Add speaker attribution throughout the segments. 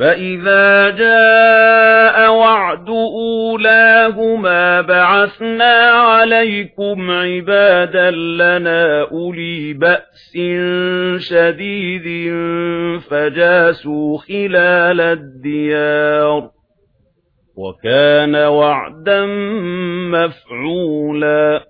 Speaker 1: فَإِذَا جَاءَ وَعْدُ أُولَاهُمَا بَعَثْنَا عَلَيْكُمْ عِبَادًا لَّنَا أُولِي بَأْسٍ شَدِيدٍ فَجَاسُوا خِلَالَ الدِّيَارِ وَكَانَ وَعْدًا مَّفْعُولًا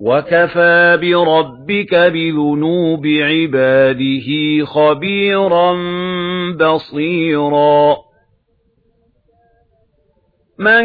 Speaker 1: وَكَفَى بِرَبِّكَ بِذُنُوبِ عِبَادِهِ خَبِيرًا بَصِيرًا مَنْ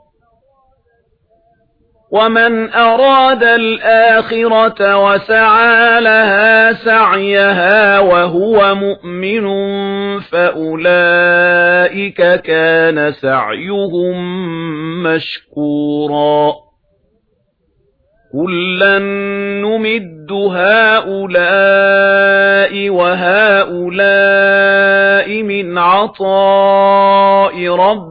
Speaker 1: ومن أراد الآخرة وسعى لها سعيها وهو مؤمن فأولئك كان سعيهم مشكورا كلا نمد هؤلاء وهؤلاء من عطاء رَبِّهِ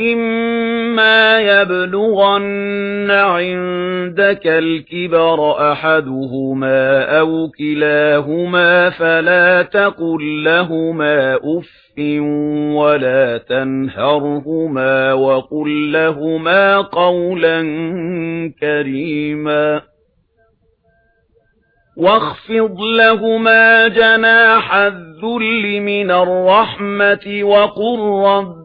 Speaker 1: إِمَّا يَبْلُغَنَّ عِندَكَ الْكِبَرَ أَحَدُهُمَا أَوْ كِلَاهُمَا فَلَا تَقُل لَّهُمَا أُفٍّ وَلَا تَنْهَرْهُمَا وَقُل لَّهُمَا قَوْلًا كَرِيمًا وَاخْفِضْ لَهُمَا جَنَاحَ الذُّلِّ مِنَ الرَّحْمَةِ وَقُل رَّبِّ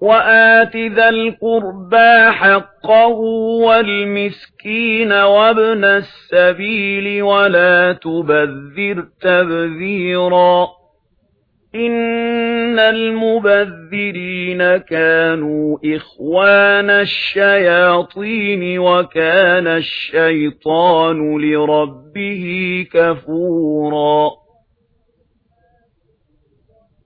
Speaker 1: وَآتِ ذَا الْقُرْبَى حَقَّهُ وَالْمِسْكِينَ وَابْنَ السَّبِيلِ وَلَا تُبَذِّرْ تَبْذِيرًا إِنَّ الْمُبَذِّرِينَ كَانُوا إِخْوَانَ الشَّيَاطِينِ وَكَانَ الشَّيْطَانُ لِرَبِّهِ كَفُورًا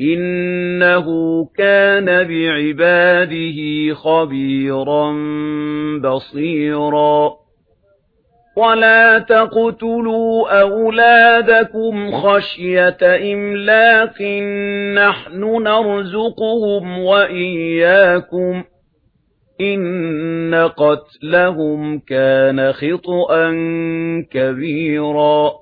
Speaker 1: إِنَّهُ كَانَ بِعِبَادِهِ خَبِيرًا بَصِيرًا وَلَا تَقْتُلُوا أَوْلَادَكُمْ خَشْيَةَ إِمْلَاقٍ نَّحْنُ نَرْزُقُهُمْ وَإِيَّاكُمْ إِنَّ قَتْلَهُمْ كَانَ خِطْئًا كَبِيرًا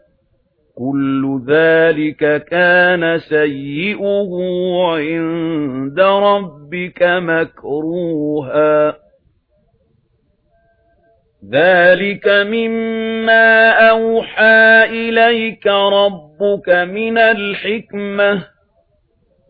Speaker 1: كُلُّ ذَلِكَ كَانَ سَيِّئُهُ عِندَ رَبِّكَ مَكْرُوهًا ذَلِكَ مِمَّا أَوْحَى إِلَيْكَ رَبُّكَ مِنَ الْحِكْمَةِ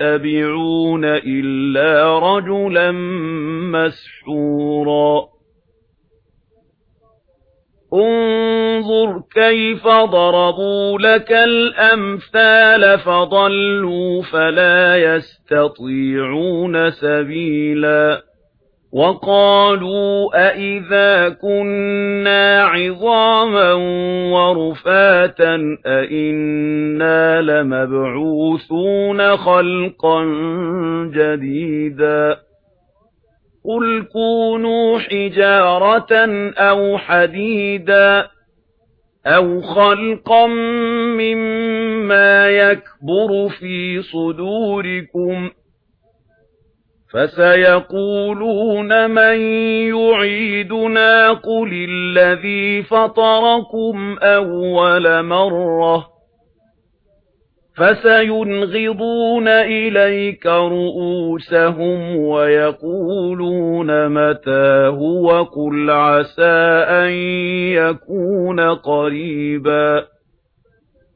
Speaker 1: يَتَّبِعُونَ إِلَّا رَجُلًا مَّسْحُورًا انظُرْ كَيْفَ ضَرَبُوا لَكَ الْأَمْثَالَ فَضَلُّوا فَلَا يَسْتَطِيعُونَ سَبِيلًا وَقَالُوا أَإِذَا كُنَّا عِظَامًا وَرُفَاتًا أَإِنَّا لَمَبْعُوثُونَ خَلْقًا جَدِيدًا قُلْ كُونُوا حِجَارَةً أَوْ حَدِيدًا أَوْ خَلْقًا مِّمَّا يَكْبُرُ فِي صُدُورِكُمْ فَسَيَقُولُونَ مَن يُعِيدُنَا قُلِ الَّذِي فَطَرَكُمْ أَوَّلَ مَرَّةٍ فَسَيُنْغِضُونَ إِلَيْكَ رُؤُوسَهُمْ وَيَقُولُونَ مَتَى هُوَ قُلْ عَسَى أَن يَكُونَ قَرِيبًا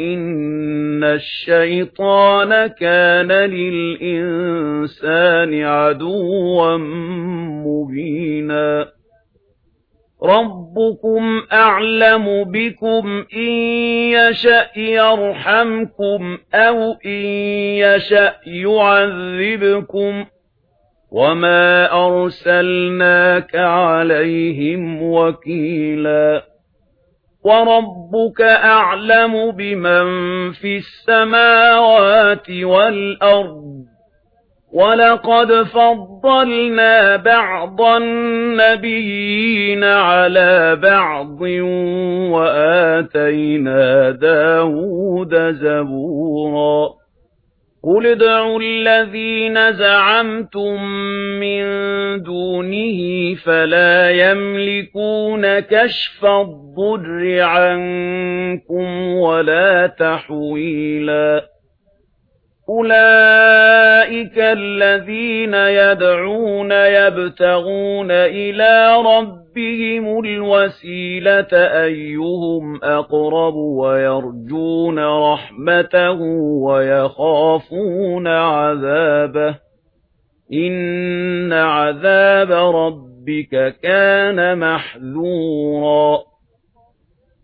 Speaker 1: إِنَّ الشَّيْطَانَ كَانَ لِلْإِنسَانِ عَدُوًّا مُبِينًا. رَبُّكُمْ أَعْلَمُ بِكُمْ إِنْ يَشَأْ يَرْحَمْكُمْ أَوْ إِنْ يَشَأْ يُعَذِّبْكُمْ. وَمَا أَرْسَلْنَاكَ عَلَيْهِمْ وَكِيلًا. وَرَبُّكَ أَعْلَمُ بِمَن فِي السَّمَاوَاتِ وَالْأَرْضِ وَلَقَدْ فَضَّلْنَا بَعْضَ النَّبِيِّينَ عَلَى بَعْضٍ وَآتَيْنَا دَاوُودَ زَبُورًا قُلِ ادْعُوا الَّذِينَ زَعَمْتُم مِّن دُونِهِ فَلَا يَمْلِكُونَ كَشْفَ الضُّرِّ عَنكُمْ وَلَا تَحْوِيلًا أُولَئِكَ الَّذِينَ يَدْعُونَ يَبْتَغُونَ إِلَى رَبِّهِمْ بهم الْوَسِيلَةَ أَيُّهُمْ أَقْرَبُ وَيَرْجُونَ رَحْمَتَهُ وَيَخَافُونَ عَذَابَهُ إِنَّ عَذَابَ رَبِّكَ كَانَ مَحْذُورًا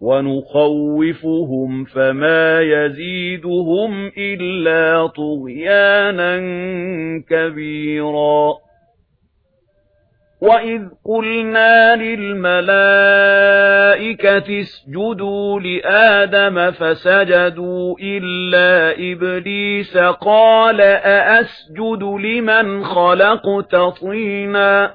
Speaker 1: وَنُخَوِّفُهُمْ فَمَا يَزِيدُهُمْ إِلَّا طُغْيَانًا كَبِيرًا. وَإِذْ قُلْنَا لِلْمَلَائِكَةِ اسْجُدُوا لِآدَمَ فَسَجَدُوا إِلَّا إِبْلِيسَ قَالَ أَأَسْجُدُ لِمَنْ خَلَقْتَ طِينًا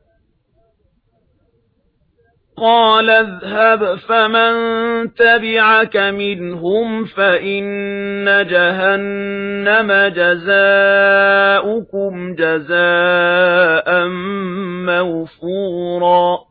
Speaker 1: قَالَ اذْهَبْ فَمَن تَبِعَكَ مِنْهُمْ فَإِنَّ جَهَنَّمَ جَزَاؤُكُمْ جَزَاءً مَّوْفُورًا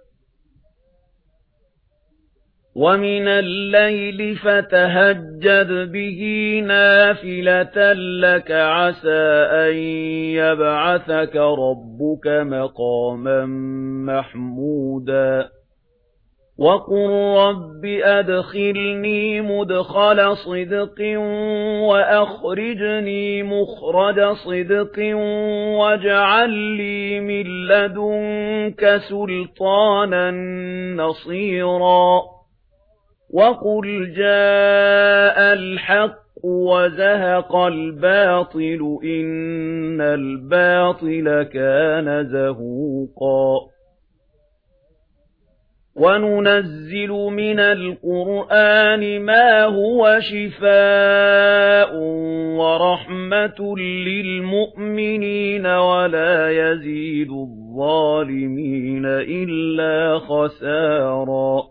Speaker 1: وَمِنَ اللَّيْلِ فَتَهَجَّدْ بِهِ نَافِلَةً لَّكَ عَسَىٰ أَن يَبْعَثَكَ رَبُّكَ مَقَامًا مَّحْمُودًا وَقُل رَّبِّ أَدْخِلْنِي مُدْخَلَ صِدْقٍ وَأَخْرِجْنِي مُخْرَجَ صِدْقٍ وَاجْعَل لِّي مِن لَّدُنكَ سُلْطَانًا نَّصِيرًا وَقُلْ جَاءَ الْحَقُّ وَزَهَقَ الْبَاطِلُ إِنَّ الْبَاطِلَ كَانَ زَهُوقًا وَنُنَزِّلُ مِنَ الْقُرْآنِ مَا هُوَ شِفَاءٌ وَرَحْمَةٌ لِّلْمُؤْمِنِينَ وَلَا يَزِيدُ الظَّالِمِينَ إِلَّا خَسَارًا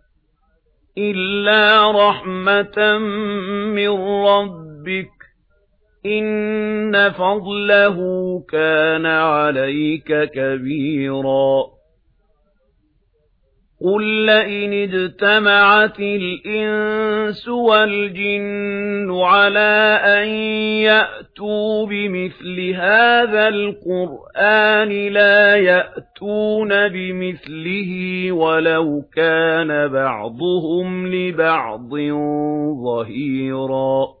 Speaker 1: إِلَّا رَحْمَةً مِّن رَّبِّكَ إِنَّ فَضْلَهُ كَانَ عَلَيْكَ كَبِيرًا قُل لَّئِنِ اجْتَمَعَتِ الْإِنسُ وَالْجِنُّ عَلَىٰ أَن يَأْتُوا بِمِثْلِ هَٰذَا الْقُرْآنِ لَا يَأْتُونَ بِمِثْلِهِ وَلَوْ كَانَ بَعْضُهُمْ لِبَعْضٍ ظَهِيرًا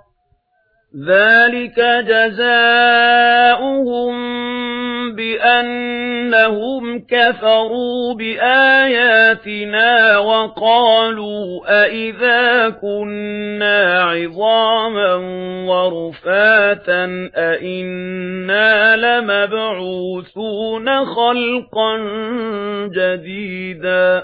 Speaker 1: ذَلِكَ جَزَاؤُهُم بِأَنَّهُمْ كَفَرُوا بِآيَاتِنَا وَقَالُوا أَإِذَا كُنَّا عِظَامًا وَرُفَاتًا أَإِنَّا لَمَبْعُوثُونَ خَلْقًا جَدِيدًا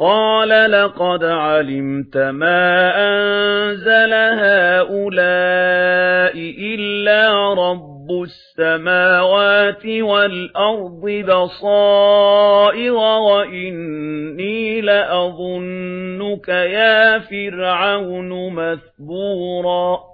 Speaker 1: قَالَ لَقَدْ عَلِمْتَ مَا أَنزَلَ هَؤُلَاءِ إِلَّا رَبُّ السَّمَاوَاتِ وَالْأَرْضِ بَصَائِرَ وَإِنِّي لَأَظُنُّكَ يَا فِرْعَوْنُ مَثْبُورًا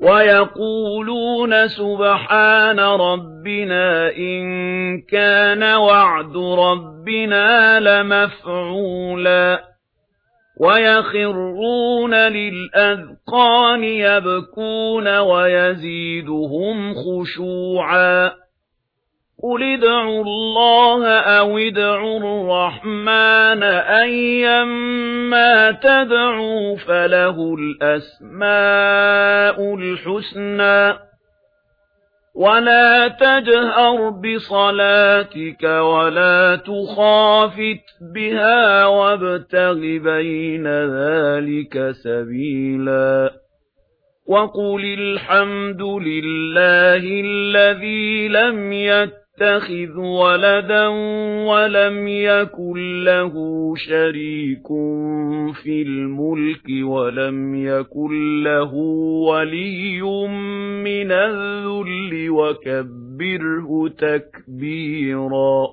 Speaker 1: وَيَقُولُونَ سُبْحَانَ رَبِّنَا إِن كَانَ وَعْدُ رَبِّنَا لَمَفْعُولًا وَيَخِرُّونَ لِلْأَذْقَانِ يَبْكُونَ وَيَزِيدُهُمْ خُشُوعًا قُلِ ادْعُوا اللَّهَ أَوِ ادْعُوا الرَّحْمَنَ أيما تَدْعُوا فَلَهُ الْأَسْمَاءُ الْحُسْنَى وَلَا تَجْهَرْ بِصَلَاتِكَ وَلَا تُخَافِتْ بِهَا وَابْتَغِ بَيْنَ ذَلِكَ سَبِيلًا وَقُلِ الْحَمْدُ لِلَّهِ الَّذِي لَمْ يَتَّخِذْ يَتَّخِذْ وَلَدًا وَلَمْ يَكُنْ لَهُ شَرِيكٌ فِي الْمُلْكِ وَلَمْ يَكُنْ لَهُ وَلِيٌّ مِنَ الذُّلِّ وَكَبِّرْهُ تَكْبِيرًا